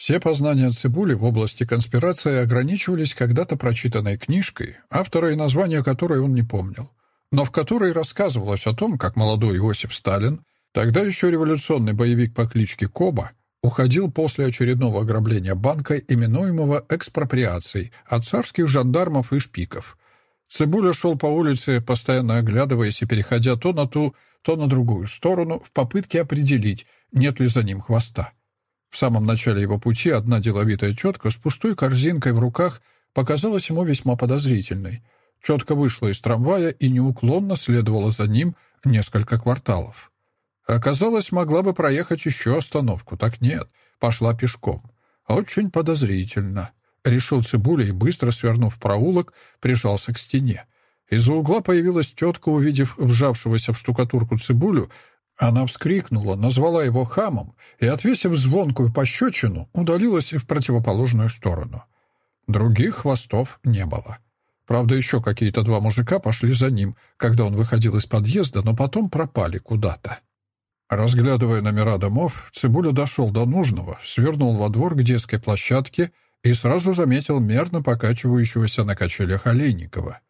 Все познания Цибули в области конспирации ограничивались когда-то прочитанной книжкой, автора и названия которой он не помнил, но в которой рассказывалось о том, как молодой Иосиф Сталин, тогда еще революционный боевик по кличке Коба, уходил после очередного ограбления банка, именуемого экспроприацией, от царских жандармов и шпиков. Цибуля шел по улице, постоянно оглядываясь и переходя то на ту, то на другую сторону, в попытке определить, нет ли за ним хвоста. В самом начале его пути одна деловитая тетка с пустой корзинкой в руках показалась ему весьма подозрительной. Тетка вышла из трамвая и неуклонно следовала за ним несколько кварталов. Оказалось, могла бы проехать еще остановку. Так нет, пошла пешком. Очень подозрительно. Решил Цибуля и, быстро свернув проулок, прижался к стене. Из-за угла появилась тетка, увидев вжавшегося в штукатурку Цибулю, она вскрикнула, назвала его хамом и, отвесив звонкую пощечину, удалилась в противоположную сторону. Других хвостов не было. Правда, еще какие-то два мужика пошли за ним, когда он выходил из подъезда, но потом пропали куда-то. Разглядывая номера домов, Цибуля дошел до нужного, свернул во двор к детской площадке и сразу заметил мерно покачивающегося на качелях Олейникова.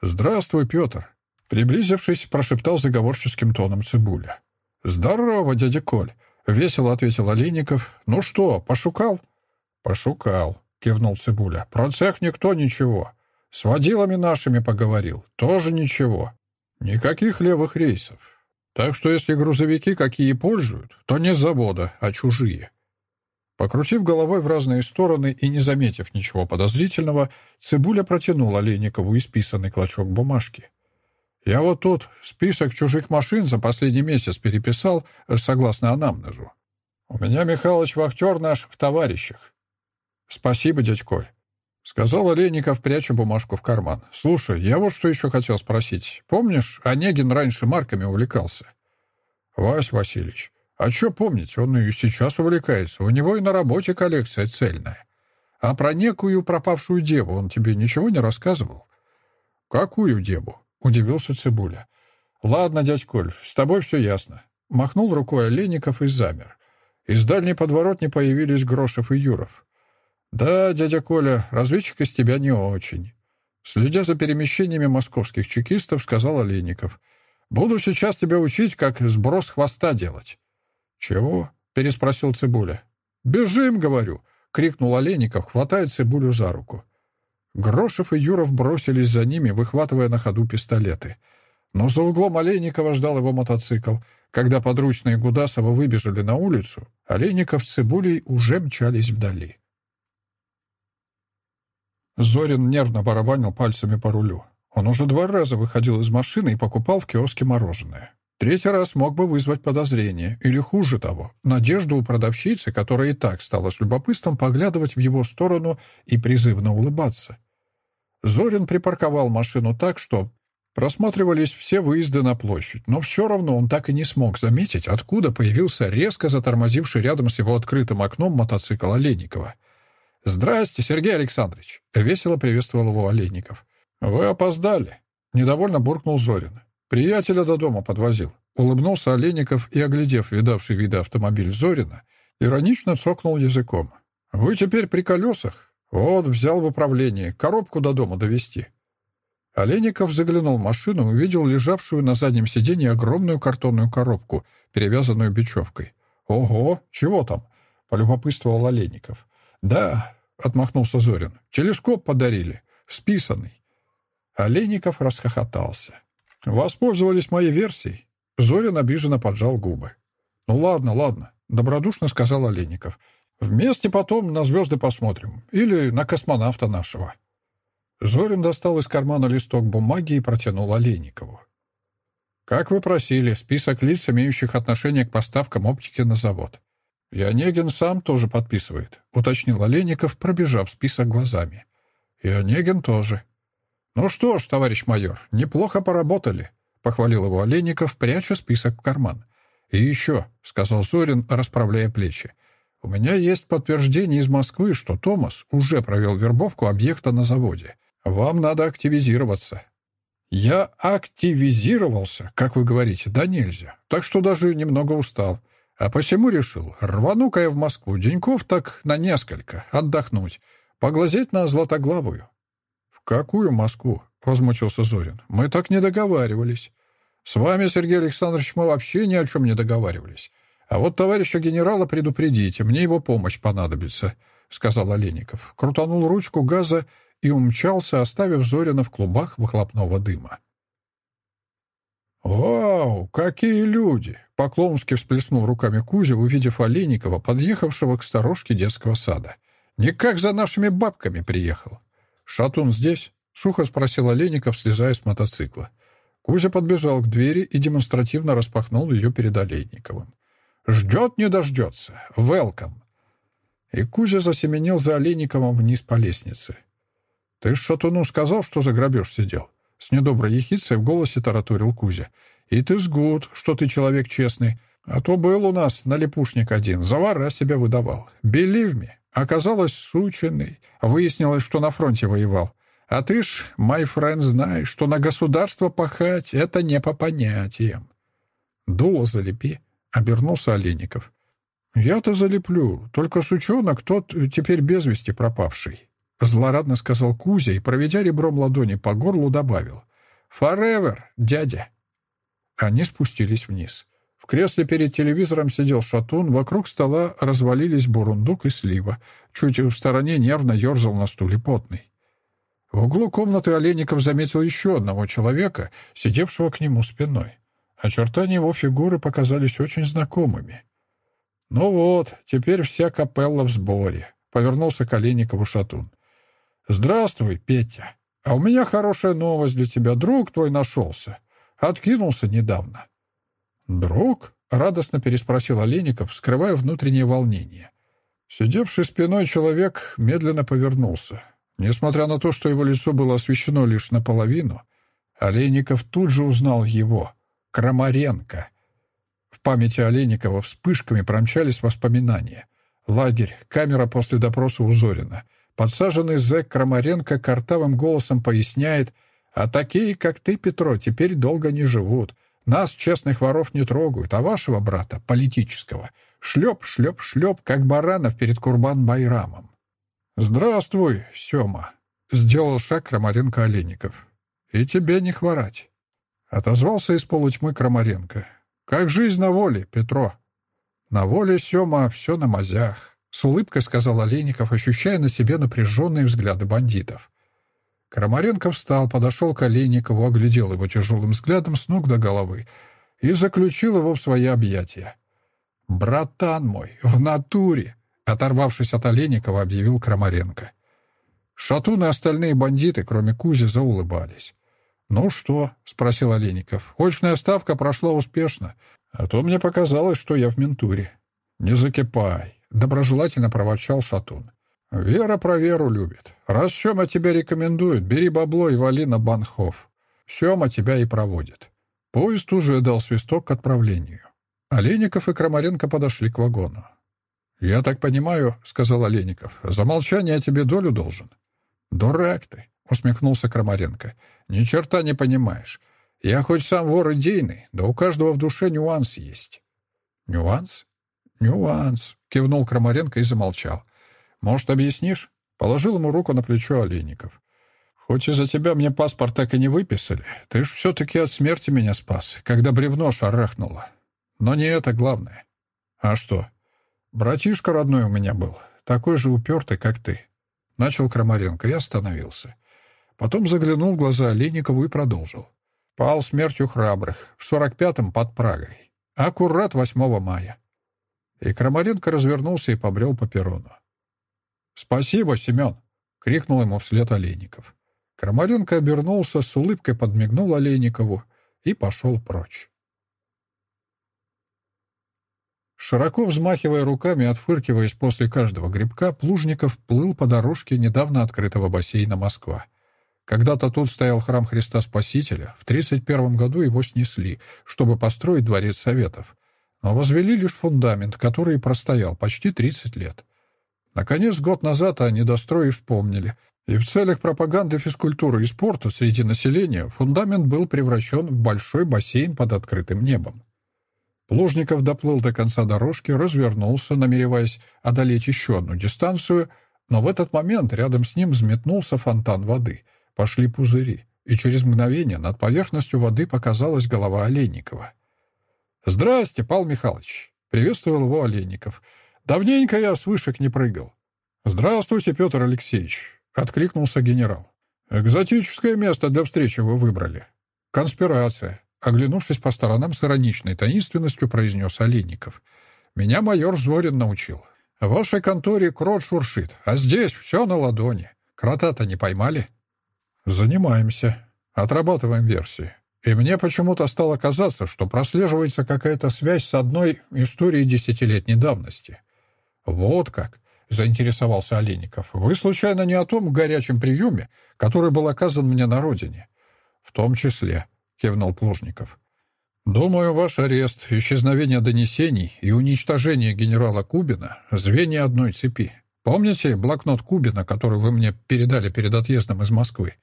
«Здравствуй, Петр!» Приблизившись, прошептал заговорческим тоном Цибуля. «Здорово, дядя Коль!» — весело ответил Олейников. «Ну что, пошукал?» «Пошукал», — кивнул Цибуля. «Про цех никто ничего. С водилами нашими поговорил. Тоже ничего. Никаких левых рейсов. Так что если грузовики какие пользуют, то не с завода, а чужие». Покрутив головой в разные стороны и не заметив ничего подозрительного, Цибуля протянул Олейникову исписанный клочок бумажки. Я вот тут список чужих машин за последний месяц переписал э, согласно анамнезу. У меня Михалыч Вахтер наш в товарищах. Спасибо, дядь Коль. — сказал Олейников, пряча бумажку в карман. — Слушай, я вот что еще хотел спросить. Помнишь, Онегин раньше марками увлекался? — Вась Васильевич, а что помнить, он и сейчас увлекается. У него и на работе коллекция цельная. А про некую пропавшую деву он тебе ничего не рассказывал? — Какую деву? — удивился Цибуля. «Ладно, дядь Коль, с тобой все ясно». Махнул рукой Олейников и замер. Из дальней подворотни появились Грошев и Юров. «Да, дядя Коля, разведчик из тебя не очень». Следя за перемещениями московских чекистов, сказал Олейников. «Буду сейчас тебя учить, как сброс хвоста делать». «Чего?» — переспросил Цибуля. «Бежим, говорю!» — крикнул Олейников, хватая Цибулю за руку. Грошев и Юров бросились за ними, выхватывая на ходу пистолеты. Но за углом Олейникова ждал его мотоцикл. Когда подручные Гудасова выбежали на улицу, Олейников с Цибулей уже мчались вдали. Зорин нервно барабанил пальцами по рулю. Он уже два раза выходил из машины и покупал в киоске мороженое. Третий раз мог бы вызвать подозрение, или хуже того, надежду у продавщицы, которая и так стала с любопытством поглядывать в его сторону и призывно улыбаться. Зорин припарковал машину так, что просматривались все выезды на площадь, но все равно он так и не смог заметить, откуда появился резко затормозивший рядом с его открытым окном мотоцикл Олейникова. «Здрасте, Сергей Александрович!» — весело приветствовал его Олейников. «Вы опоздали!» — недовольно буркнул Зорин. Приятеля до дома подвозил. Улыбнулся Олейников и, оглядев видавший виды автомобиль Зорина, иронично цокнул языком. «Вы теперь при колесах? Вот, взял в управление, коробку до дома довести. Олейников заглянул в машину и увидел лежавшую на заднем сиденье огромную картонную коробку, перевязанную бечевкой. «Ого, чего там?» — полюбопытствовал Олейников. «Да», — отмахнулся Зорин, — «телескоп подарили, списанный». Олейников расхохотался. «Воспользовались моей версией?» Зорин обиженно поджал губы. «Ну ладно, ладно», — добродушно сказал Олейников. «Вместе потом на звезды посмотрим. Или на космонавта нашего». Зорин достал из кармана листок бумаги и протянул Олейникову. «Как вы просили, список лиц, имеющих отношение к поставкам оптики на завод. И Онегин сам тоже подписывает», — уточнил Олейников, пробежав список глазами. «И Онегин тоже», «Ну что ж, товарищ майор, неплохо поработали», — похвалил его Олейников, пряча список в карман. «И еще», — сказал Зорин, расправляя плечи, «у меня есть подтверждение из Москвы, что Томас уже провел вербовку объекта на заводе. Вам надо активизироваться». «Я активизировался, как вы говорите, да нельзя, так что даже немного устал. А посему решил, рвану-ка я в Москву деньков так на несколько, отдохнуть, поглазеть на Златоглавую». «В какую Москву?» — возмутился Зорин. «Мы так не договаривались. С вами, Сергей Александрович, мы вообще ни о чем не договаривались. А вот товарища генерала предупредите, мне его помощь понадобится», — сказал Олейников. Крутанул ручку газа и умчался, оставив Зорина в клубах выхлопного дыма. «Вау, какие люди!» — поклонски всплеснул руками Кузя, увидев Олейникова, подъехавшего к сторожке детского сада. «Никак за нашими бабками приехал». «Шатун здесь?» — сухо спросил Олейников, слезая с мотоцикла. Кузя подбежал к двери и демонстративно распахнул ее перед Олейниковым. «Ждет, не дождется. Велкам!» И Кузя засеменил за Олейниковым вниз по лестнице. «Ты Шатуну сказал, что за грабеж сидел?» С недоброй ехицей в голосе тараторил Кузя. «И ты сгуд, что ты человек честный. А то был у нас налипушник один, за вора себя выдавал. Believe me, оказалось сученный. Выяснилось, что на фронте воевал. А ты ж, мой френд, знаешь, что на государство пахать — это не по понятиям. Дуло залепи, — обернулся Олейников. Я-то залеплю, только сучонок тот теперь без вести пропавший. Злорадно сказал Кузя и, проведя ребром ладони по горлу, добавил. «Forever, дядя!» Они спустились вниз. Кресле перед телевизором сидел шатун, вокруг стола развалились бурундук и слива. Чуть в стороне нервно ерзал на стуле потный. В углу комнаты Олейников заметил еще одного человека, сидевшего к нему спиной. Очертания его фигуры показались очень знакомыми. «Ну вот, теперь вся капелла в сборе», — повернулся к Олейникову шатун. «Здравствуй, Петя. А у меня хорошая новость для тебя. Друг твой нашелся. Откинулся недавно». «Друг?» — радостно переспросил Олейников, скрывая внутреннее волнение. Сидевший спиной человек медленно повернулся. Несмотря на то, что его лицо было освещено лишь наполовину, Олейников тут же узнал его — Крамаренко. В памяти Олейникова вспышками промчались воспоминания. Лагерь, камера после допроса у Зорина. Подсаженный зэк Крамаренко картавым голосом поясняет, «А такие, как ты, Петро, теперь долго не живут. Нас, честных воров, не трогают, а вашего брата, политического, шлеп, шлеп, шлеп, как баранов перед Курбан-Байрамом. «Здравствуй, Сёма!» — сделал шаг Крамаренко Олейников. «И тебе не хворать!» — отозвался из полутьмы Крамаренко. «Как жизнь на воле, Петро!» «На воле, Сёма, все на мазях!» — с улыбкой сказал Олейников, ощущая на себе напряженные взгляды бандитов. Крамаренко встал, подошел к Олейникову, оглядел его тяжелым взглядом с ног до головы и заключил его в свои объятия. «Братан мой, в натуре!» Оторвавшись от Олейникова, объявил Крамаренко. Шатун и остальные бандиты, кроме Кузи, заулыбались. «Ну что?» — спросил Олейников. «Очная ставка прошла успешно, а то мне показалось, что я в ментуре». «Не закипай», — доброжелательно проворчал Шатун. «Вера про веру любит. Раз Сема тебя рекомендует, бери бабло и вали на Банхов. Сема тебя и проводит». Поезд уже дал свисток к отправлению. Олейников и Крамаренко подошли к вагону. «Я так понимаю», — сказал Олейников, — «за молчание я тебе долю должен». «Дурак ты», — усмехнулся Крамаренко. «Ни черта не понимаешь. Я хоть сам вор идейный, да у каждого в душе нюанс есть». «Нюанс?» «Нюанс», — кивнул Крамаренко и замолчал. «Может, объяснишь?» — положил ему руку на плечо Олейников. «Хоть из-за тебя мне паспорт так и не выписали, ты ж все-таки от смерти меня спас, когда бревно шарахнуло. Но не это главное». «А что?» «Братишка родной у меня был, такой же упертый, как ты». Начал Крамаренко и остановился. Потом заглянул в глаза Олейникову и продолжил. Пал смертью храбрых, в сорок пятом под Прагой. Аккурат 8 мая. И Крамаренко развернулся и побрел по перрону. «Спасибо, Семен!» — крикнул ему вслед Олейников. Крамаренко обернулся, с улыбкой подмигнул Олейникову и пошел прочь. Широко взмахивая руками, отфыркиваясь после каждого грибка, Плужников плыл по дорожке недавно открытого бассейна Москва. Когда-то тут стоял храм Христа Спасителя, в 31 году его снесли, чтобы построить дворец Советов. Но возвели лишь фундамент, который простоял почти 30 лет. Наконец, год назад о недострое вспомнили, и в целях пропаганды физкультуры и спорта среди населения фундамент был превращен в большой бассейн под открытым небом. Плужников доплыл до конца дорожки, развернулся, намереваясь одолеть еще одну дистанцию, но в этот момент рядом с ним взметнулся фонтан воды. Пошли пузыри, и через мгновение над поверхностью воды показалась голова Олейникова. «Здрасте, Павел Михайлович!» — приветствовал его Олейников. «Давненько я с вышек не прыгал». «Здравствуйте, Петр Алексеевич!» — откликнулся генерал. «Экзотическое место для встречи вы выбрали. Конспирация. Оглянувшись по сторонам с ироничной таинственностью, произнес Олейников. «Меня майор Зорин научил. В вашей конторе крот шуршит, а здесь все на ладони. Крота-то не поймали?» «Занимаемся. Отрабатываем версии. И мне почему-то стало казаться, что прослеживается какая-то связь с одной историей десятилетней давности». «Вот как!» — заинтересовался Олейников. «Вы, случайно, не о том горячем приеме, который был оказан мне на родине?» «В том числе», — кивнул Плужников. «Думаю, ваш арест, исчезновение донесений и уничтожение генерала Кубина — звенья одной цепи. Помните блокнот Кубина, который вы мне передали перед отъездом из Москвы?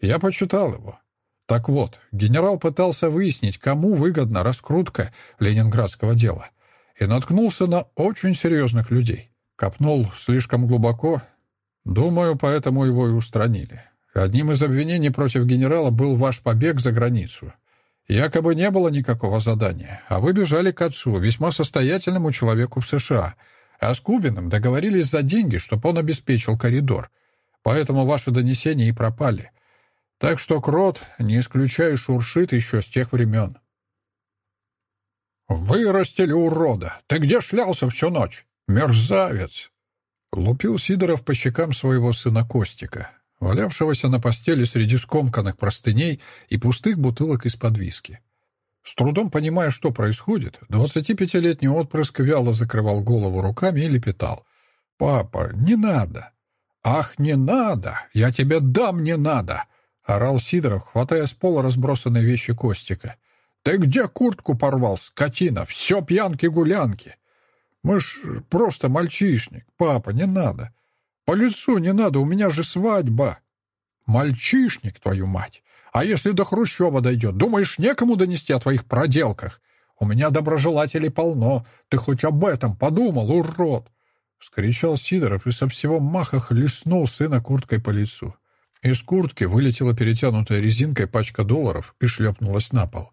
Я почитал его. Так вот, генерал пытался выяснить, кому выгодна раскрутка ленинградского дела, и наткнулся на очень серьезных людей. Копнул слишком глубоко. Думаю, поэтому его и устранили. Одним из обвинений против генерала был ваш побег за границу. Якобы не было никакого задания, а вы бежали к отцу, весьма состоятельному человеку в США, а с Кубиным договорились за деньги, чтобы он обеспечил коридор. Поэтому ваши донесения и пропали. Так что Крот, не исключаю, шуршит еще с тех времен. «Вырастили урода! Ты где шлялся всю ночь? Мерзавец!» Лупил Сидоров по щекам своего сына Костика валявшегося на постели среди скомканных простыней и пустых бутылок из-под виски. С трудом понимая, что происходит, двадцатипятилетний отпрыск вяло закрывал голову руками и лепетал. «Папа, не надо!» «Ах, не надо! Я тебе дам, не надо!» — орал Сидоров, хватая с пола разбросанные вещи Костика. «Ты где куртку порвал, скотина? Все пьянки-гулянки!» «Мы ж просто мальчишник. Папа, не надо. «По лицу не надо, у меня же свадьба!» «Мальчишник, твою мать! А если до Хрущева дойдет, думаешь, некому донести о твоих проделках? У меня доброжелателей полно, ты хоть об этом подумал, урод!» — вскричал Сидоров и со всего маха хлестнул сына курткой по лицу. Из куртки вылетела перетянутая резинкой пачка долларов и шлепнулась на пол.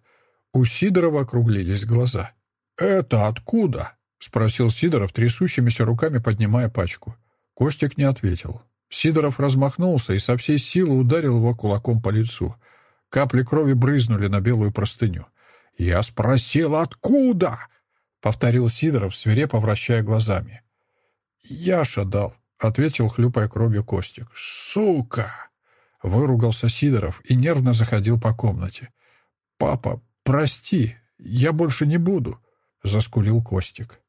У Сидорова округлились глаза. «Это откуда?» — спросил Сидоров, трясущимися руками поднимая пачку. Костик не ответил. Сидоров размахнулся и со всей силы ударил его кулаком по лицу. Капли крови брызнули на белую простыню. «Я спросил, откуда?» — повторил Сидоров, свирепо вращая глазами. «Яша дал», — ответил, хлюпая кровью Костик. «Сука!» — выругался Сидоров и нервно заходил по комнате. «Папа, прости, я больше не буду», — заскулил Костик.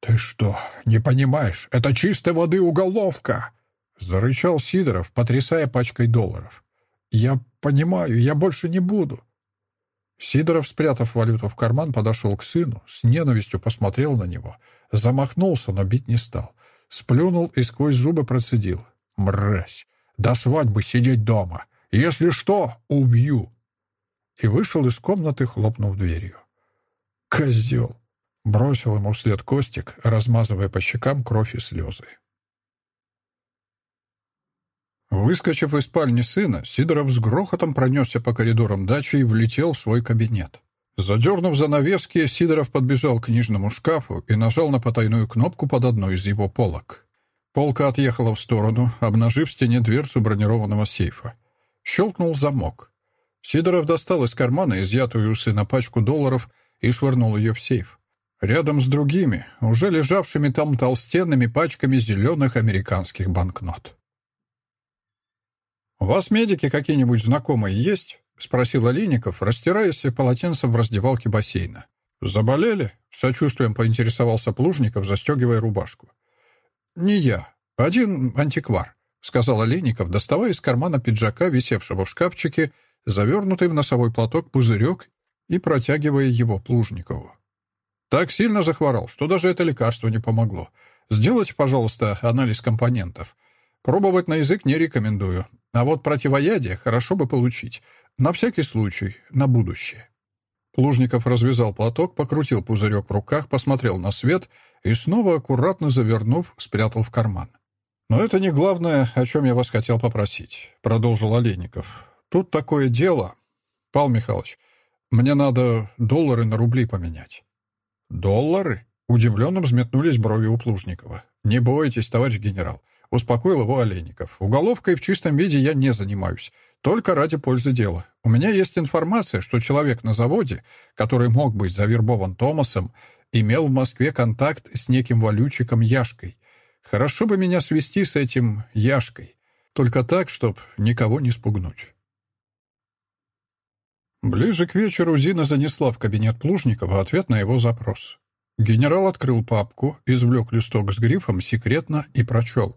«Ты что, не понимаешь? Это чистой воды уголовка!» — зарычал Сидоров, потрясая пачкой долларов. «Я понимаю, я больше не буду». Сидоров, спрятав валюту в карман, подошел к сыну, с ненавистью посмотрел на него, замахнулся, но бить не стал. Сплюнул и сквозь зубы процедил. «Мразь! До свадьбы сидеть дома! Если что, убью!» И вышел из комнаты, хлопнув дверью. «Козел!» Бросил ему вслед Костик, размазывая по щекам кровь и слезы. Выскочив из спальни сына, Сидоров с грохотом пронесся по коридорам дачи и влетел в свой кабинет. Задернув занавески, Сидоров подбежал к книжному шкафу и нажал на потайную кнопку под одной из его полок. Полка отъехала в сторону, обнажив в стене дверцу бронированного сейфа. Щелкнул замок. Сидоров достал из кармана изъятую у сына пачку долларов и швырнул ее в сейф рядом с другими, уже лежавшими там толстенными пачками зеленых американских банкнот. «У вас медики какие-нибудь знакомые есть?» — спросил Олейников, растираясь полотенцем в раздевалке бассейна. «Заболели?» — сочувствием поинтересовался Плужников, застегивая рубашку. «Не я. Один антиквар», — сказал Олейников, доставая из кармана пиджака, висевшего в шкафчике, завернутый в носовой платок пузырек и протягивая его Плужникову. Так сильно захворал, что даже это лекарство не помогло. Сделайте, пожалуйста, анализ компонентов. Пробовать на язык не рекомендую. А вот противоядие хорошо бы получить. На всякий случай, на будущее. Плужников развязал платок, покрутил пузырек в руках, посмотрел на свет и снова, аккуратно завернув, спрятал в карман. «Но это не главное, о чем я вас хотел попросить», — продолжил Олейников. «Тут такое дело. Павел Михайлович, мне надо доллары на рубли поменять». «Доллары?» — удивленно взметнулись брови у Плужникова. «Не бойтесь, товарищ генерал», — успокоил его Олейников. «Уголовкой в чистом виде я не занимаюсь. Только ради пользы дела. У меня есть информация, что человек на заводе, который мог быть завербован Томасом, имел в Москве контакт с неким валютчиком Яшкой. Хорошо бы меня свести с этим Яшкой. Только так, чтоб никого не спугнуть. Ближе к вечеру Зина занесла в кабинет Плужникова ответ на его запрос. Генерал открыл папку, извлек листок с грифом «Секретно» и прочел.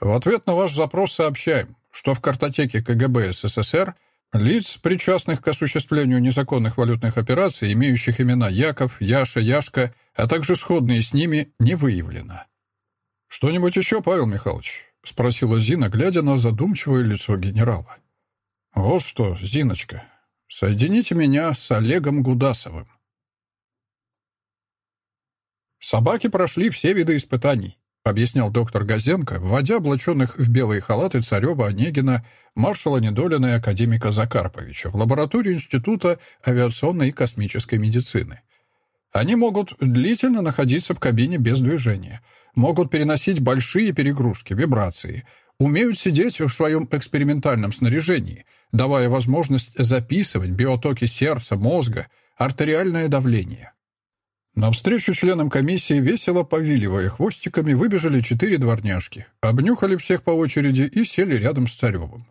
«В ответ на ваш запрос сообщаем что в картотеке КГБ СССР лиц, причастных к осуществлению незаконных валютных операций, имеющих имена Яков, Яша, Яшка, а также сходные с ними, не выявлено. «Что-нибудь еще, Павел Михайлович?» — спросила Зина, глядя на задумчивое лицо генерала. «Вот что, Зиночка, соедините меня с Олегом Гудасовым». Собаки прошли все виды испытаний. — объяснял доктор Газенко, вводя облаченных в белые халаты Царева, Онегина, маршала Недолина и академика Закарповича в лабораторию Института авиационной и космической медицины. Они могут длительно находиться в кабине без движения, могут переносить большие перегрузки, вибрации, умеют сидеть в своем экспериментальном снаряжении, давая возможность записывать биотоки сердца, мозга, артериальное давление. Навстречу членам комиссии, весело повиливая хвостиками, выбежали четыре дворняжки, обнюхали всех по очереди и сели рядом с Царевым.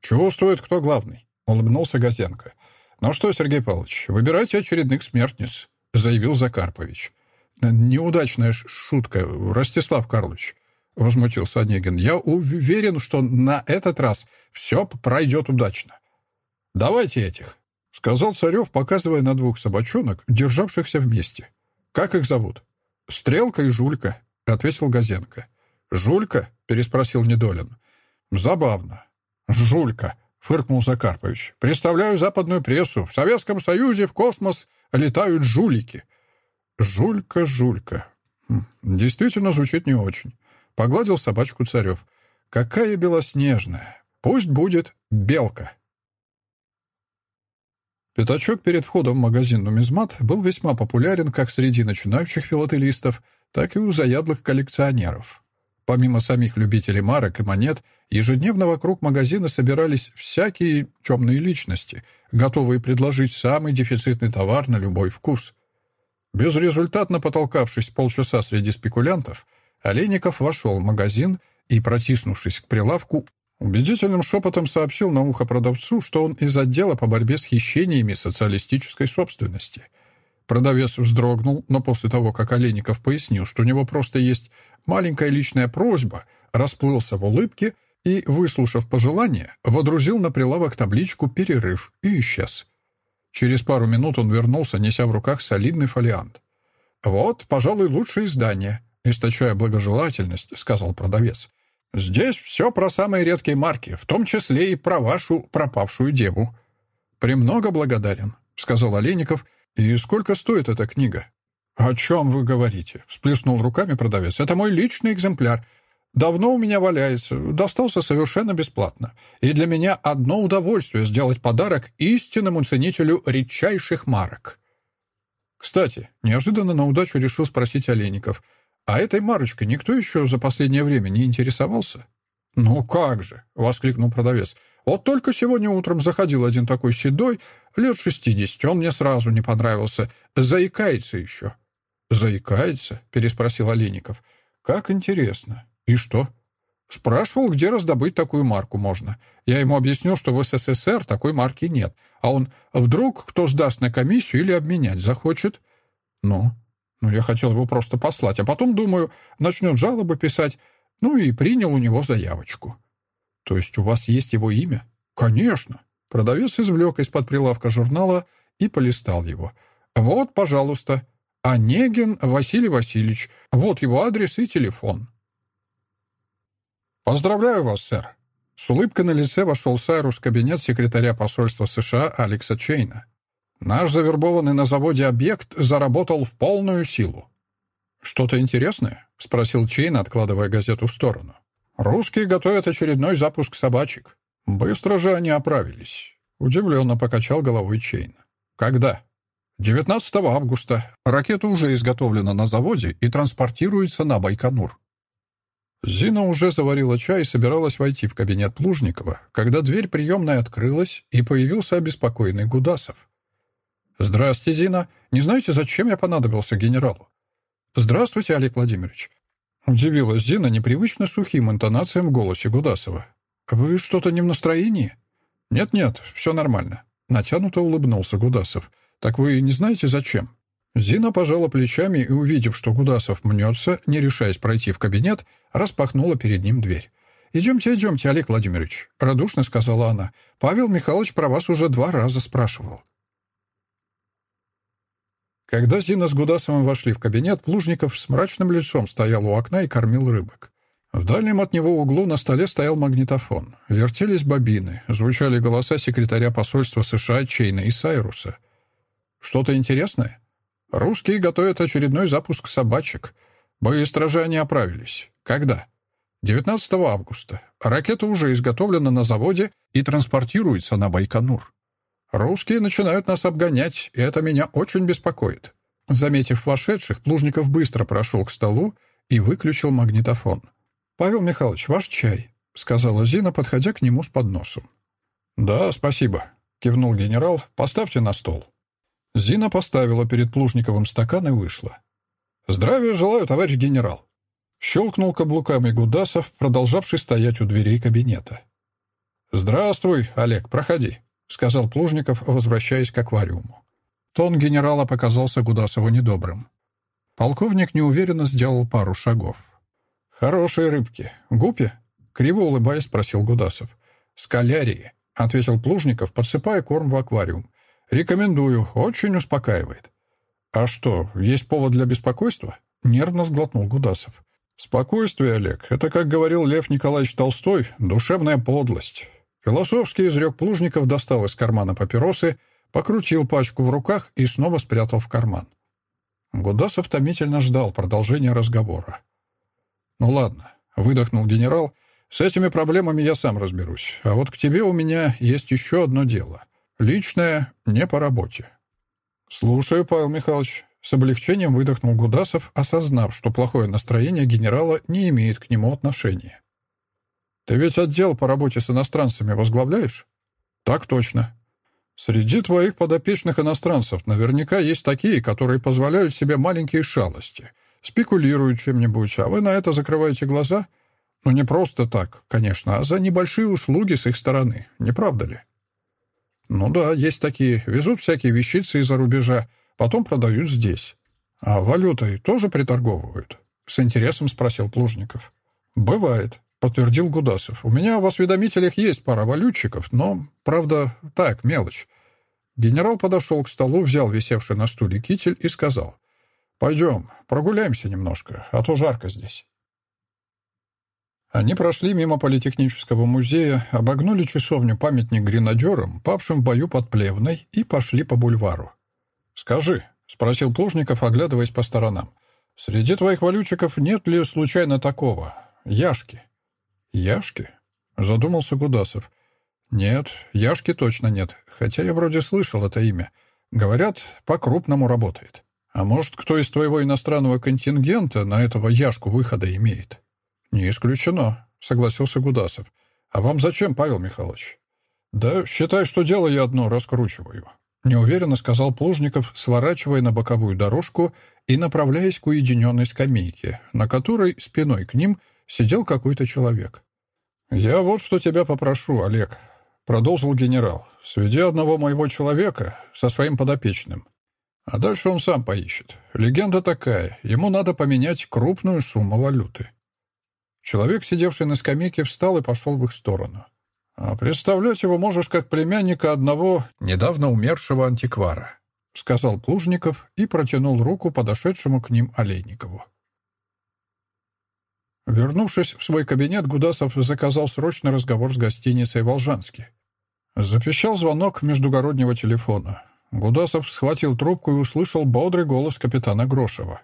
«Чего стоит кто главный?» — улыбнулся Газенко. «Ну что, Сергей Павлович, выбирайте очередных смертниц», — заявил Закарпович. «Неудачная шутка, Ростислав Карлович», — возмутился Онегин. «Я уверен, что на этот раз все пройдет удачно. Давайте этих». — сказал Царев, показывая на двух собачонок, державшихся вместе. «Как их зовут?» «Стрелка и Жулька», — ответил Газенко. «Жулька?» — переспросил Недолин. «Забавно». «Жулька», — фыркнул Закарпович. «Представляю западную прессу. В Советском Союзе в космос летают жулики». «Жулька, Жулька». Хм, действительно звучит не очень. Погладил собачку Царев. «Какая белоснежная! Пусть будет белка!» Пятачок перед входом в магазин «Нумизмат» был весьма популярен как среди начинающих филателистов, так и у заядлых коллекционеров. Помимо самих любителей марок и монет, ежедневно вокруг магазина собирались всякие темные личности, готовые предложить самый дефицитный товар на любой вкус. Безрезультатно потолкавшись полчаса среди спекулянтов, Олейников вошел в магазин и, протиснувшись к прилавку, Убедительным шепотом сообщил на ухо продавцу, что он из отдела по борьбе с хищениями социалистической собственности. Продавец вздрогнул, но после того, как Олейников пояснил, что у него просто есть маленькая личная просьба, расплылся в улыбке и, выслушав пожелание, водрузил на прилавок табличку «Перерыв» и исчез. Через пару минут он вернулся, неся в руках солидный фолиант. «Вот, пожалуй, лучшее издание», — источая благожелательность, — сказал продавец. Здесь все про самые редкие марки, в том числе и про вашу пропавшую деву. «Премного благодарен», — сказал Олейников. «И сколько стоит эта книга?» «О чем вы говорите?» — всплеснул руками продавец. «Это мой личный экземпляр. Давно у меня валяется, достался совершенно бесплатно. И для меня одно удовольствие сделать подарок истинному ценителю редчайших марок». Кстати, неожиданно на удачу решил спросить Олейников — а этой Марочкой никто еще за последнее время не интересовался? «Ну как же!» — воскликнул продавец. «Вот только сегодня утром заходил один такой седой, лет шестидесяти, он мне сразу не понравился. Заикается еще». «Заикается?» — переспросил Олейников. «Как интересно. И что?» Спрашивал, где раздобыть такую марку можно. Я ему объяснил, что в СССР такой марки нет. А он, вдруг кто сдаст на комиссию или обменять захочет? Ну, ну, я хотел его просто послать, а потом, думаю, начнет жалобы писать. Ну и принял у него заявочку. То есть у вас есть его имя? Конечно. Продавец извлек из-под прилавка журнала и полистал его. Вот, пожалуйста. Онегин Василий Васильевич. Вот его адрес и телефон. Поздравляю вас, сэр. С улыбкой на лице вошел Сайрус в кабинет секретаря посольства США Алекса Чейна. Наш завербованный на заводе объект заработал в полную силу. «Что-то интересное?» — спросил Чейн, откладывая газету в сторону. «Русские готовят очередной запуск собачек. Быстро же они оправились». Удивленно покачал головой Чейн. «Когда?» 19 августа. Ракета уже изготовлена на заводе и транспортируется на Байконур. Зина уже заварила чай и собиралась войти в кабинет Плужникова, когда дверь приемной открылась, и появился обеспокоенный Гудасов. «Здравствуйте, Зина. Не знаете, зачем я понадобился генералу?» «Здравствуйте, Олег Владимирович». Удивилась Зина непривычно сухим интонациям в голосе Гудасова. «Вы что-то не в настроении?» «Нет-нет, все нормально», — натянуто улыбнулся Гудасов. «Так вы не знаете, зачем?» Зина пожала плечами и, увидев, что Гудасов мнется, не решаясь пройти в кабинет, распахнула перед ним дверь. «Идемте, идемте, Олег Владимирович», — радушно сказала она. «Павел Михайлович про вас уже два раза спрашивал». Когда Зина с Гудасовым вошли в кабинет, Плужников с мрачным лицом стоял у окна и кормил рыбок. В дальнем от него углу на столе стоял магнитофон. Вертелись бобины, звучали голоса секретаря посольства США Чейна и Сайруса — что-то интересное? Русские готовят очередной запуск собачек. Быстро же они оправились. Когда? 19 августа. Ракета уже изготовлена на заводе и транспортируется на Байконур. Русские начинают нас обгонять, и это меня очень беспокоит. Заметив вошедших, Плужников быстро прошел к столу и выключил магнитофон. «Павел Михайлович, ваш чай», — сказала Зина, подходя к нему с подносом. «Да, спасибо», — кивнул генерал. «Поставьте на стол». Зина поставила перед Плужниковым стакан и вышла. «Здравия желаю, товарищ генерал!» Щелкнул каблуками Гудасов, продолжавший стоять у дверей кабинета. «Здравствуй, Олег, проходи», — сказал Плужников, возвращаясь к аквариуму. Тон генерала показался Гудасову недобрым. Полковник неуверенно сделал пару шагов. «Хорошие рыбки. Гупи?» — криво улыбаясь, спросил Гудасов. «Скалярии», — ответил Плужников, подсыпая корм в аквариум. «Рекомендую. Очень успокаивает». «А что, есть повод для беспокойства?» — нервно сглотнул Гудасов. «Спокойствие, Олег, это, как говорил Лев Николаевич Толстой, душевная подлость». Философский изрек Плужников достал из кармана папиросы, покрутил пачку в руках и снова спрятал в карман. Гудасов томительно ждал продолжения разговора. «Ну ладно», — выдохнул генерал, — «с этими проблемами я сам разберусь. А вот к тебе у меня есть еще одно дело. Личное, не по работе. Слушаю, Павел Михайлович. С облегчением выдохнул Гудасов, осознав, что плохое настроение генерала не имеет к нему отношения. «Ты ведь отдел по работе с иностранцами возглавляешь?» «Так точно. Среди твоих подопечных иностранцев наверняка есть такие, которые позволяют себе маленькие шалости, спекулируют чем-нибудь, а вы на это закрываете глаза? Ну, не просто так, конечно, а за небольшие услуги с их стороны, не правда ли?» «Ну да, есть такие. Везут всякие вещицы из-за рубежа, потом продают здесь. А валютой тоже приторговывают?» С интересом спросил Плужников. «Бывает», — подтвердил Гудасов. «У меня в осведомителях есть пара валютчиков, но, правда, так, мелочь». Генерал подошел к столу, взял висевший на стуле китель и сказал. «Пойдем, прогуляемся немножко, а то жарко здесь». Они прошли мимо Политехнического музея, обогнули часовню-памятник гренадерам, павшим в бою под Плевной, и пошли по бульвару. «Скажи», — спросил Плужников, оглядываясь по сторонам, «среди твоих валютчиков нет ли случайно такого? Яшки?» «Яшки?» — задумался Гудасов. «Нет, Яшки точно нет, хотя я вроде слышал это имя. Говорят, по-крупному работает. А может, кто из твоего иностранного контингента на этого Яшку выхода имеет?» «Не исключено», — согласился Гудасов. «А вам зачем, Павел Михайлович?» «Да считай, что дело я одно раскручиваю», — неуверенно сказал Плужников, сворачивая на боковую дорожку и направляясь к уединенной скамейке, на которой спиной к ним сидел какой-то человек. «Я вот что тебя попрошу, Олег», — продолжил генерал. «Сведи одного моего человека со своим подопечным. А дальше он сам поищет. Легенда такая, ему надо поменять крупную сумму валюты. Человек, сидевший на скамейке, встал и пошел в их сторону. «А представлять его можешь как племянника одного недавно умершего антиквара», — сказал Плужников и протянул руку подошедшему к ним Олейникову. Вернувшись в свой кабинет, Гудасов заказал срочный разговор с гостиницей «Волжанский». Запищал звонок междугороднего телефона. Гудасов схватил трубку и услышал бодрый голос капитана Грошева.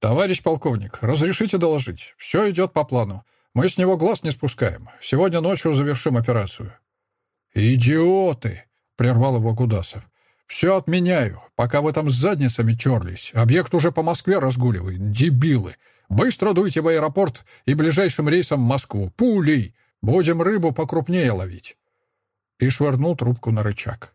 «Товарищ полковник, разрешите доложить. Все идет по плану. Мы с него глаз не спускаем. Сегодня ночью завершим операцию». «Идиоты!» — прервал его Гудасов. «Все отменяю, пока вы там с задницами терлись. Объект уже по Москве разгуливает. Дебилы! Быстро дуйте в аэропорт и ближайшим рейсом в Москву. Пулей! Будем рыбу покрупнее ловить!» И швырнул трубку на рычаг.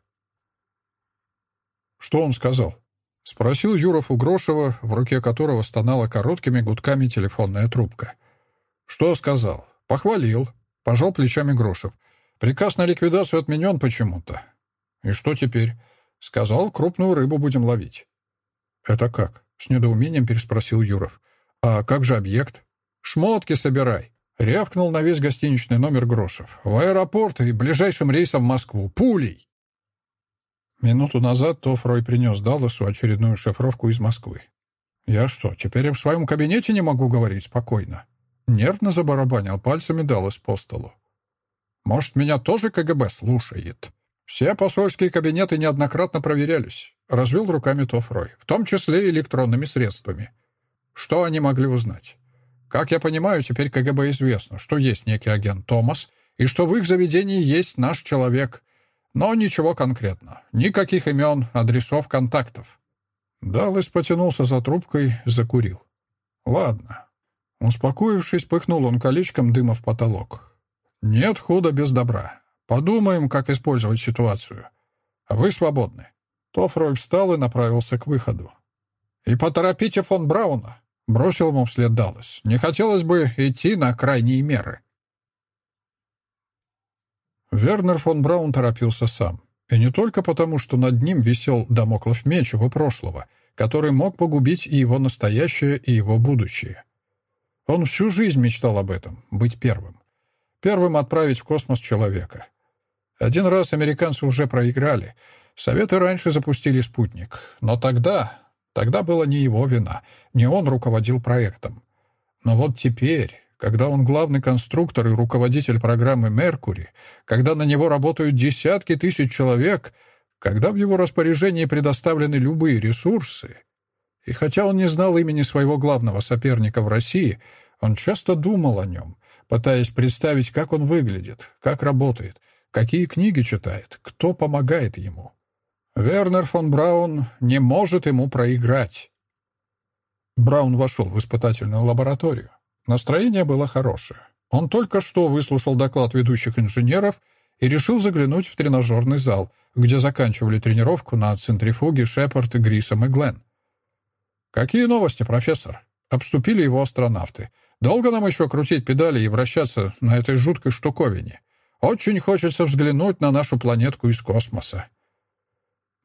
«Что он сказал?» — спросил Юров у Грошева, в руке которого стонала короткими гудками телефонная трубка. «Что сказал?» «Похвалил», — пожал плечами Грошев. «Приказ на ликвидацию отменен почему-то». «И что теперь?» «Сказал, крупную рыбу будем ловить». «Это как?» — с недоумением переспросил Юров. «А как же объект?» «Шмотки собирай», — рявкнул на весь гостиничный номер Грошев. «В аэропорт и ближайшим рейсом в Москву. Пулей!» Минуту назад Тофрой принес Далласу очередную шифровку из Москвы. «Я что, теперь в своем кабинете не могу говорить спокойно?» Нервно забарабанил пальцами Даллас по столу. «Может, меня тоже КГБ слушает?» «Все посольские кабинеты неоднократно проверялись», — развел руками Тофрой, «в том числе и электронными средствами. Что они могли узнать? Как я понимаю, теперь КГБ известно, что есть некий агент Томас и что в их заведении есть наш человек, но ничего конкретно. Никаких имен, адресов, контактов. Даллас потянулся за трубкой, закурил. Ладно. Успокоившись, пыхнул он колечком дыма в потолок. Нет худа без добра. Подумаем, как использовать ситуацию. Вы свободны. Тофрой встал и направился к выходу. «И поторопите фон Брауна», — бросил ему вслед Даллас. «Не хотелось бы идти на крайние меры». Вернер фон Браун торопился сам. И не только потому, что над ним висел домоклов меч его прошлого, который мог погубить и его настоящее, и его будущее. Он всю жизнь мечтал об этом — быть первым. Первым отправить в космос человека. Один раз американцы уже проиграли. Советы раньше запустили спутник. Но тогда... Тогда была не его вина. Не он руководил проектом. Но вот теперь когда он главный конструктор и руководитель программы «Меркури», когда на него работают десятки тысяч человек, когда в его распоряжении предоставлены любые ресурсы. И хотя он не знал имени своего главного соперника в России, он часто думал о нем, пытаясь представить, как он выглядит, как работает, какие книги читает, кто помогает ему. Вернер фон Браун не может ему проиграть. Браун вошел в испытательную лабораторию. Настроение было хорошее. Он только что выслушал доклад ведущих инженеров и решил заглянуть в тренажерный зал, где заканчивали тренировку на центрифуге Шепард, Грисом и Глен. «Какие новости, профессор?» Обступили его астронавты. «Долго нам еще крутить педали и вращаться на этой жуткой штуковине? Очень хочется взглянуть на нашу планетку из космоса».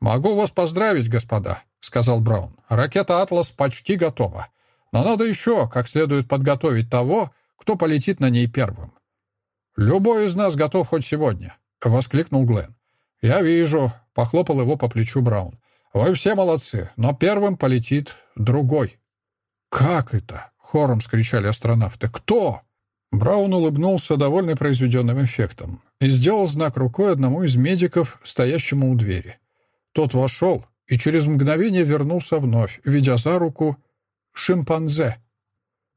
«Могу вас поздравить, господа», — сказал Браун. «Ракета «Атлас» почти готова. Но надо еще как следует подготовить того, кто полетит на ней первым. «Любой из нас готов хоть сегодня», — воскликнул Глен. «Я вижу», — похлопал его по плечу Браун. «Вы все молодцы, но первым полетит другой». «Как это?» — хором скричали астронавты. «Кто?» Браун улыбнулся, довольный произведенным эффектом, и сделал знак рукой одному из медиков, стоящему у двери. Тот вошел и через мгновение вернулся вновь, ведя за руку шимпанзе.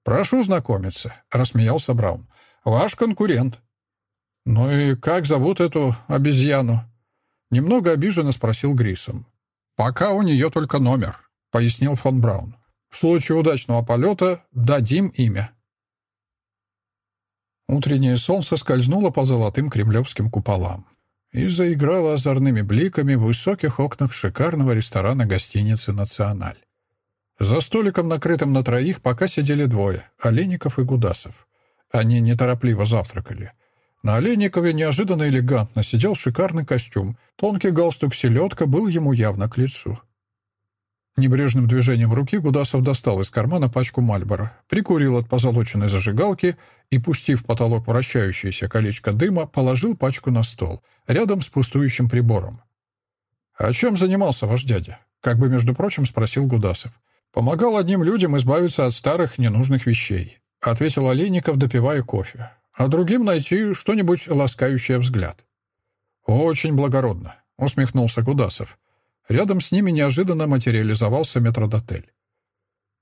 «Прошу знакомиться», — рассмеялся Браун. «Ваш конкурент». «Ну и как зовут эту обезьяну?» Немного обиженно спросил Грисом. «Пока у нее только номер», — пояснил фон Браун. «В случае удачного полета дадим имя». Утреннее солнце скользнуло по золотым кремлевским куполам и заиграло озорными бликами в высоких окнах шикарного ресторана гостиницы «Националь». За столиком, накрытым на троих, пока сидели двое — Олейников и Гудасов. Они неторопливо завтракали. На Олейникове неожиданно элегантно сидел шикарный костюм. Тонкий галстук-селедка был ему явно к лицу. Небрежным движением руки Гудасов достал из кармана пачку Мальбора, прикурил от позолоченной зажигалки и, пустив в потолок вращающееся колечко дыма, положил пачку на стол, рядом с пустующим прибором. «А чем занимался ваш дядя?» — как бы, между прочим, спросил Гудасов. «Помогал одним людям избавиться от старых ненужных вещей», — ответил Олейников, допивая кофе, «а другим найти что-нибудь ласкающее взгляд». «Очень благородно», — усмехнулся Гудасов. Рядом с ними неожиданно материализовался метродотель.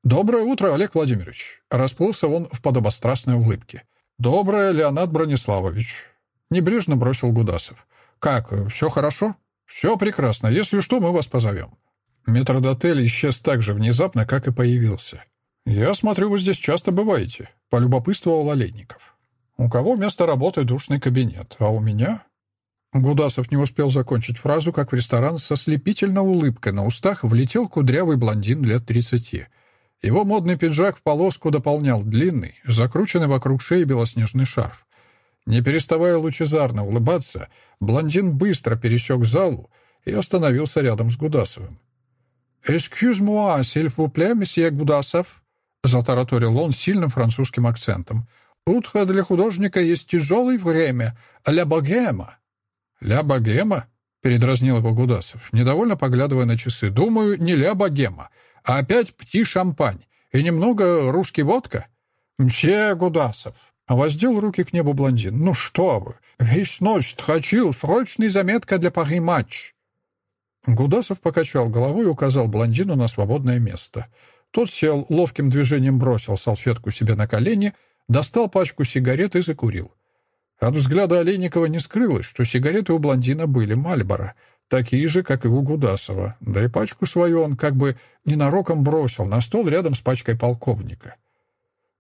«Доброе утро, Олег Владимирович!» Расплылся он в подобострастной улыбке. «Доброе, Леонид Брониславович!» Небрежно бросил Гудасов. «Как, все хорошо?» «Все прекрасно. Если что, мы вас позовем». Метродотель исчез так же внезапно, как и появился. «Я смотрю, вы здесь часто бываете», — полюбопытствовал Олейников. «У кого место работы душный кабинет, а у меня...» Гудасов не успел закончить фразу, как в ресторан со слепительной улыбкой на устах влетел кудрявый блондин лет тридцати. Его модный пиджак в полоску дополнял длинный, закрученный вокруг шеи белоснежный шарф. Не переставая лучезарно улыбаться, блондин быстро пересек залу и остановился рядом с Гудасовым. «Excuse-moi, s'il vous plaît, месье Гудасов», — затараторил он сильным французским акцентом. «Утро для художника есть тяжелое время, ля богема». «Ля богема?» — передразнил его Гудасов, недовольно поглядывая на часы. «Думаю, не ля богема, а опять пти-шампань и немного русский водка». «Мсье Гудасов», — воздел руки к небу блондин. «Ну что вы, весь ночь тхачил, срочный заметка для Пари-матч». Гудасов покачал головой и указал блондину на свободное место. Тот сел, ловким движением бросил салфетку себе на колени, достал пачку сигарет и закурил. От взгляда Олейникова не скрылось, что сигареты у блондина были Мальборо, такие же, как и у Гудасова, да и пачку свою он как бы ненароком бросил на стол рядом с пачкой полковника.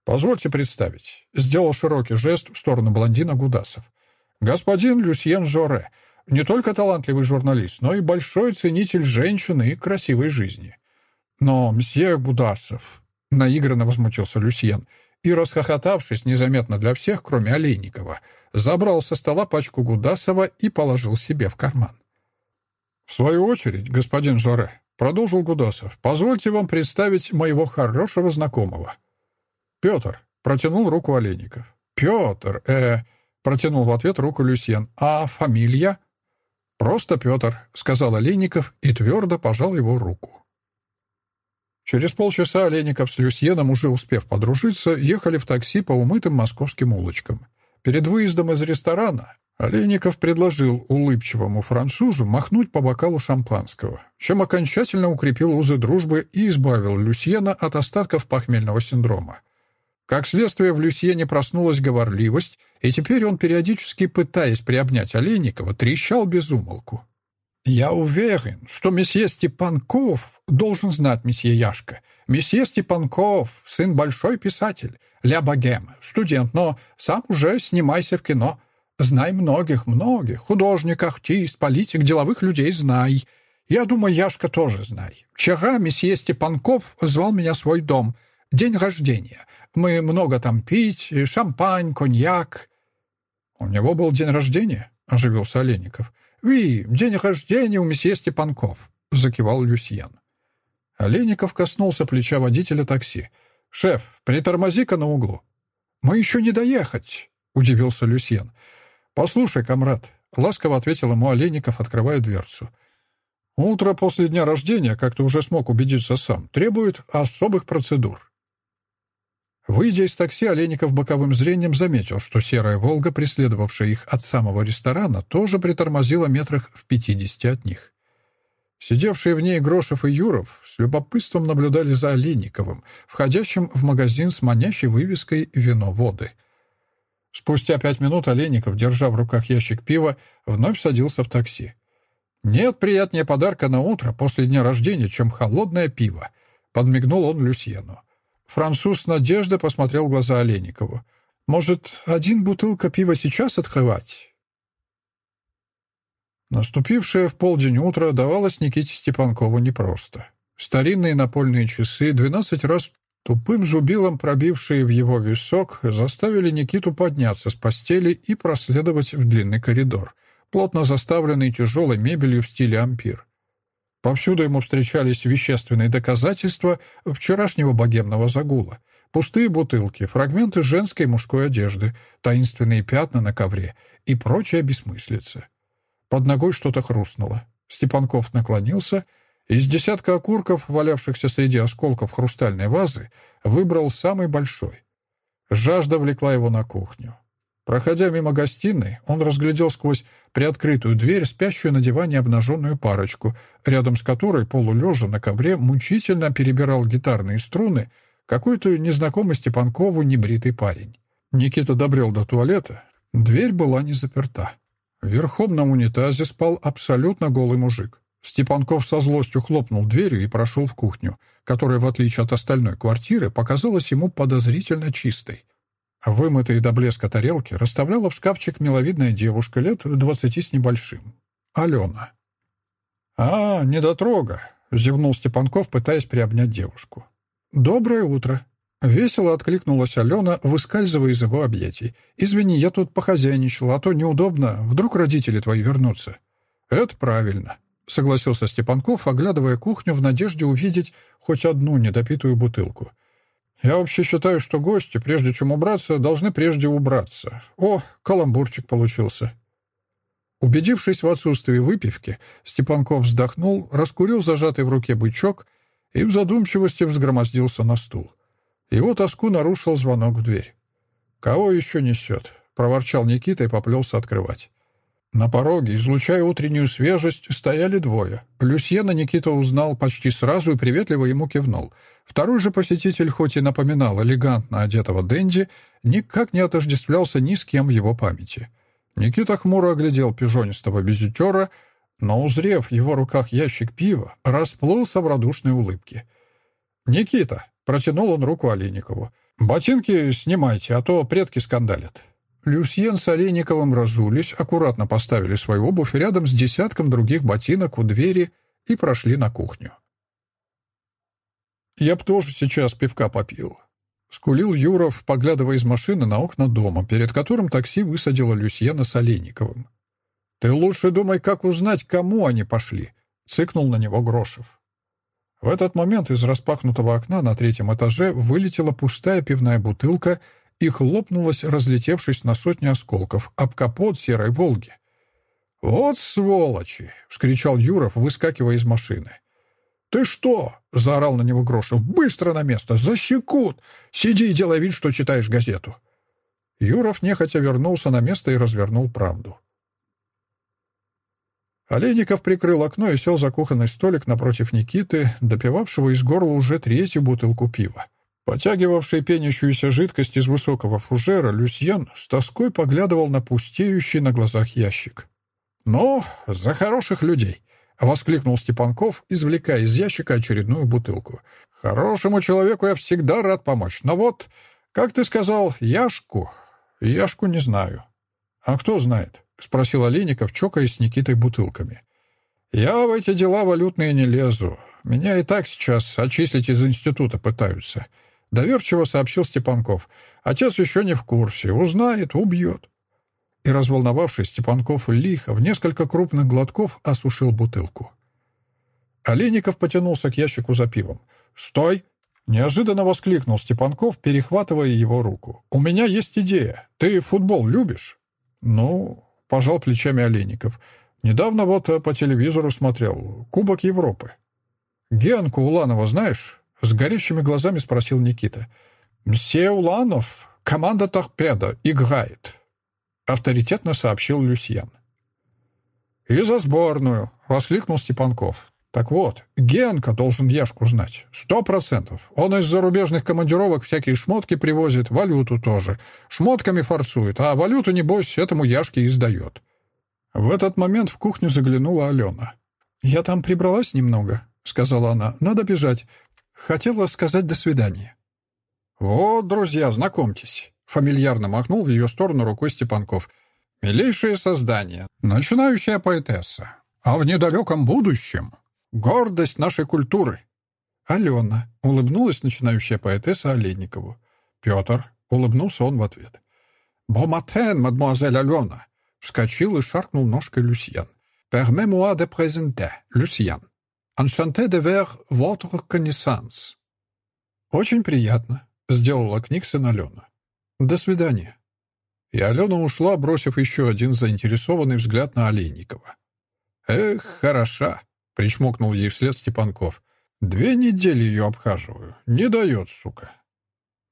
«Позвольте представить», — сделал широкий жест в сторону блондина Гудасов. «Господин Люсьен Жоре, не только талантливый журналист, но и большой ценитель женщины и красивой жизни. Но, мсье Гудасов, наигранно возмутился Люсьен, и, расхохотавшись незаметно для всех, кроме Олейникова, забрал со стола пачку Гудасова и положил себе в карман. «В свою очередь, господин Жоре», — продолжил Гудасов, — «позвольте вам представить моего хорошего знакомого». «Петр», — протянул руку Олейников. «Петр, э...» — протянул в ответ руку Люсьен. «А фамилия?» «Просто Петр», — сказал Олейников и твердо пожал его руку. Через полчаса Олейников с Люсьеном, уже успев подружиться, ехали в такси по умытым московским улочкам. Перед выездом из ресторана Олейников предложил улыбчивому французу махнуть по бокалу шампанского, чем окончательно укрепил узы дружбы и избавил Люсьена от остатков похмельного синдрома. Как следствие, в Люсьене проснулась говорливость, и теперь он, периодически пытаясь приобнять Олейникова, трещал без умолку. «Я уверен, что месье Степанков должен знать месье Яшка. Месье Степанков, сын большой писатель, ля богем, студент, но сам уже снимайся в кино. Знай многих, многих, художник, артист, политик, деловых людей знай. Я думаю, Яшка тоже знай. Вчера месье Степанков звал меня в свой дом. День рождения. Мы много там пить, шампань, коньяк». «У него был день рождения?» — оживился Олейников. «Ви, день рождения у месье Степанков», — закивал Люсьен. Олейников коснулся плеча водителя такси. «Шеф, притормози-ка на углу». «Мы еще не доехать», — удивился Люсьен. «Послушай, комрад», — ласково ответил ему Олейников, открывая дверцу. «Утро после дня рождения, как ты уже смог убедиться сам, требует особых процедур. Выйдя из такси, Олейников боковым зрением заметил, что серая «Волга», преследовавшая их от самого ресторана, тоже притормозила метрах в пятидесяти от них. Сидевшие в ней Грошев и Юров с любопытством наблюдали за Олейниковым, входящим в магазин с манящей вывеской «Вино-воды». Спустя пять минут Олейников, держа в руках ящик пива, вновь садился в такси. «Нет приятнее подарка на утро после дня рождения, чем холодное пиво», — подмигнул он Люсьену. Француз с надеждой посмотрел в глаза Олейникову. «Может, один бутылка пива сейчас открывать?» Наступившее в полдень утро давалось Никите Степанкову непросто. Старинные напольные часы, двенадцать раз тупым зубилом пробившие в его висок, заставили Никиту подняться с постели и проследовать в длинный коридор, плотно заставленный тяжелой мебелью в стиле ампир. Повсюду ему встречались вещественные доказательства вчерашнего богемного загула. Пустые бутылки, фрагменты женской и мужской одежды, таинственные пятна на ковре и прочая бессмыслица. Под ногой что-то хрустнуло. Степанков наклонился из десятка окурков, валявшихся среди осколков хрустальной вазы, выбрал самый большой. Жажда влекла его на кухню. Проходя мимо гостиной, он разглядел сквозь приоткрытую дверь спящую на диване обнаженную парочку, рядом с которой, полулежа на ковре, мучительно перебирал гитарные струны какой-то незнакомый Степанкову небритый парень. Никита добрел до туалета. Дверь была не заперта. Верхом на унитазе спал абсолютно голый мужик. Степанков со злостью хлопнул дверью и прошел в кухню, которая, в отличие от остальной квартиры, показалась ему подозрительно чистой. Вымытые до блеска тарелки расставляла в шкафчик миловидная девушка лет двадцати с небольшим. Алена. «А, недотрога!» — зевнул Степанков, пытаясь приобнять девушку. «Доброе утро!» — весело откликнулась Алена, выскальзывая из его объятий. «Извини, я тут похозяйничала, а то неудобно. Вдруг родители твои вернутся?» «Это правильно», — согласился Степанков, оглядывая кухню в надежде увидеть хоть одну недопитую бутылку — я вообще считаю, что гости, прежде чем убраться, должны прежде убраться. О, каламбурчик получился. Убедившись в отсутствии выпивки, Степанков вздохнул, раскурил зажатый в руке бычок и в задумчивости взгромоздился на стул. Его тоску нарушил звонок в дверь. «Кого еще несет?» — проворчал Никита и поплелся открывать. На пороге, излучая утреннюю свежесть, стояли двое. Люсьена Никита узнал почти сразу и приветливо ему кивнул. Второй же посетитель, хоть и напоминал элегантно одетого Дэнди, никак не отождествлялся ни с кем в его памяти. Никита хмуро оглядел пижонистого визитера, но, узрев в его руках ящик пива, расплылся в радушной улыбке. «Никита!» — протянул он руку Олейникову. «Ботинки снимайте, а то предки скандалят». Люсьен с Олейниковым разулись, аккуратно поставили свою обувь рядом с десятком других ботинок у двери и прошли на кухню. «Я б тоже сейчас пивка попил», — скулил Юров, поглядывая из машины на окна дома, перед которым такси высадило Люсьена с Олейниковым. «Ты лучше думай, как узнать, кому они пошли», — цыкнул на него Грошев. В этот момент из распахнутого окна на третьем этаже вылетела пустая пивная бутылка — и хлопнулась, разлетевшись на сотни осколков, об капот серой «Волги». «Вот сволочи!» — вскричал Юров, выскакивая из машины. «Ты что?» — заорал на него Грошев. «Быстро на место! Засекут! Сиди и делай вид, что читаешь газету!» Юров нехотя вернулся на место и развернул правду. Олейников прикрыл окно и сел за кухонный столик напротив Никиты, допивавшего из горла уже третью бутылку пива. Потягивавший пенящуюся жидкость из высокого фужера, Люсьен с тоской поглядывал на пустеющий на глазах ящик. «Ну, за хороших людей!» — воскликнул Степанков, извлекая из ящика очередную бутылку. «Хорошему человеку я всегда рад помочь. Но вот, как ты сказал, Яшку? Яшку не знаю». «А кто знает?» — спросил Олейников, чокаясь с Никитой бутылками. «Я в эти дела валютные не лезу. Меня и так сейчас отчислить из института пытаются». Доверчиво сообщил Степанков. Отец еще не в курсе. Узнает, убьет. И, разволновавшись, Степанков лихо в несколько крупных глотков осушил бутылку. Олейников потянулся к ящику за пивом. «Стой!» — неожиданно воскликнул Степанков, перехватывая его руку. «У меня есть идея. Ты футбол любишь?» «Ну...» — пожал плечами Олейников. «Недавно вот по телевизору смотрел. Кубок Европы». «Генку Уланова знаешь?» С горящими глазами спросил Никита. «Мсье Уланов, команда «Торпеда» играет», — авторитетно сообщил Люсьен. «И за сборную!» — воскликнул Степанков. «Так вот, Генка должен Яшку знать. Сто процентов. Он из зарубежных командировок всякие шмотки привозит, валюту тоже. Шмотками форсует, а валюту, небось, этому Яшке и сдает». В этот момент в кухню заглянула Алена. «Я там прибралась немного», — сказала она. «Надо бежать. Хотела сказать «до свидания». «Вот, друзья, знакомьтесь», — фамильярно махнул в ее сторону рукой Степанков. «Милейшее создание, начинающая поэтесса, а в недалеком будущем гордость нашей культуры». «Алена», — улыбнулась начинающая поэтесса Олейникову. «Петр», — улыбнулся он в ответ. «Боматен, мадемуазель Алена», — вскочил и шаркнул ножкой Люсьен. «Permets-moi de présenter, Люсьен». «Enchanté de ver votre connaissance». «Очень приятно», — сделала Книксон Алена. «До свидания». И Алена ушла, бросив еще один заинтересованный взгляд на Олейникова. «Эх, хороша», — причмокнул ей вслед Степанков. «Две недели ее обхаживаю. Не дает, сука».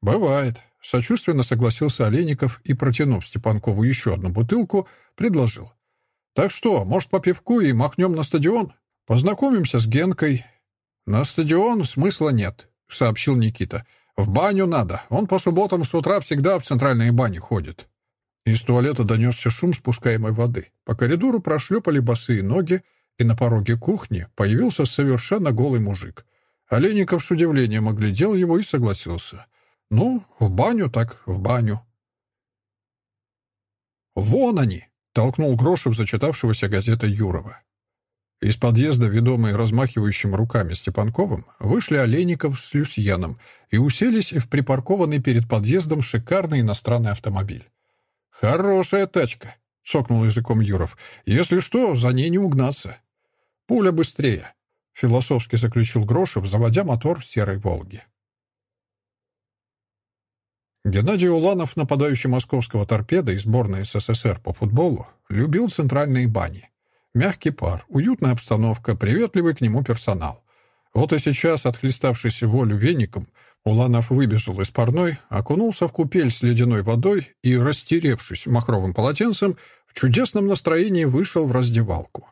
«Бывает», Сочувственно согласился Олейников и, протянув Степанкову еще одну бутылку, предложил. «Так что, может, по пивку и махнем на стадион? Познакомимся с Генкой». «На стадион смысла нет», — сообщил Никита. «В баню надо. Он по субботам с утра всегда в центральные бани ходит». Из туалета донесся шум спускаемой воды. По коридору прошлепали босые ноги, и на пороге кухни появился совершенно голый мужик. Олейников с удивлением оглядел его и согласился. «Ну, в баню так в баню». «Вон они!» — толкнул Грошев зачитавшегося газетой Юрова. Из подъезда, ведомые размахивающим руками Степанковым, вышли Олейников с Люсьеном и уселись в припаркованный перед подъездом шикарный иностранный автомобиль. «Хорошая тачка», — сокнул языком Юров. «Если что, за ней не угнаться». «Пуля быстрее», — философски заключил Грошев, заводя мотор серой «Волги». Геннадий Уланов, нападающий московского торпеда и сборной СССР по футболу, любил центральные бани. Мягкий пар, уютная обстановка, приветливый к нему персонал. Вот и сейчас, отхлеставшийся волю веником, Уланов выбежал из парной, окунулся в купель с ледяной водой и, растеревшись махровым полотенцем, в чудесном настроении вышел в раздевалку.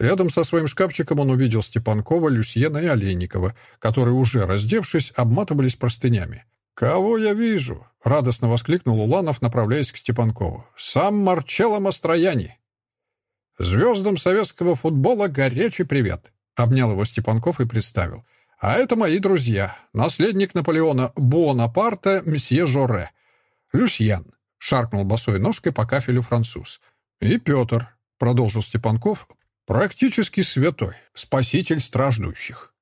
Рядом со своим шкафчиком он увидел Степанкова, Люсьена и Олейникова, которые, уже раздевшись, обматывались простынями. «Кого я вижу?» — радостно воскликнул Уланов, направляясь к Степанкову. «Сам Марчелло Мастрояни!» «Звездам советского футбола горячий привет!» — обнял его Степанков и представил — а это мои друзья. Наследник Наполеона Буонапарта, месье Жоре. Люсьян, шаркнул босой ножкой по кафелю француз. И Петр, продолжил Степанков, практически святой, спаситель страждущих.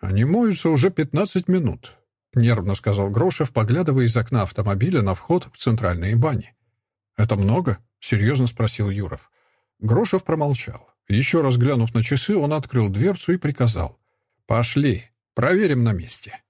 Они моются уже пятнадцать минут, нервно сказал Грошев, поглядывая из окна автомобиля на вход в центральные бани. Это много? серьезно спросил Юров. Грошев промолчал. Еще раз глянув на часы, он открыл дверцу и приказал. «Пошли, проверим на месте».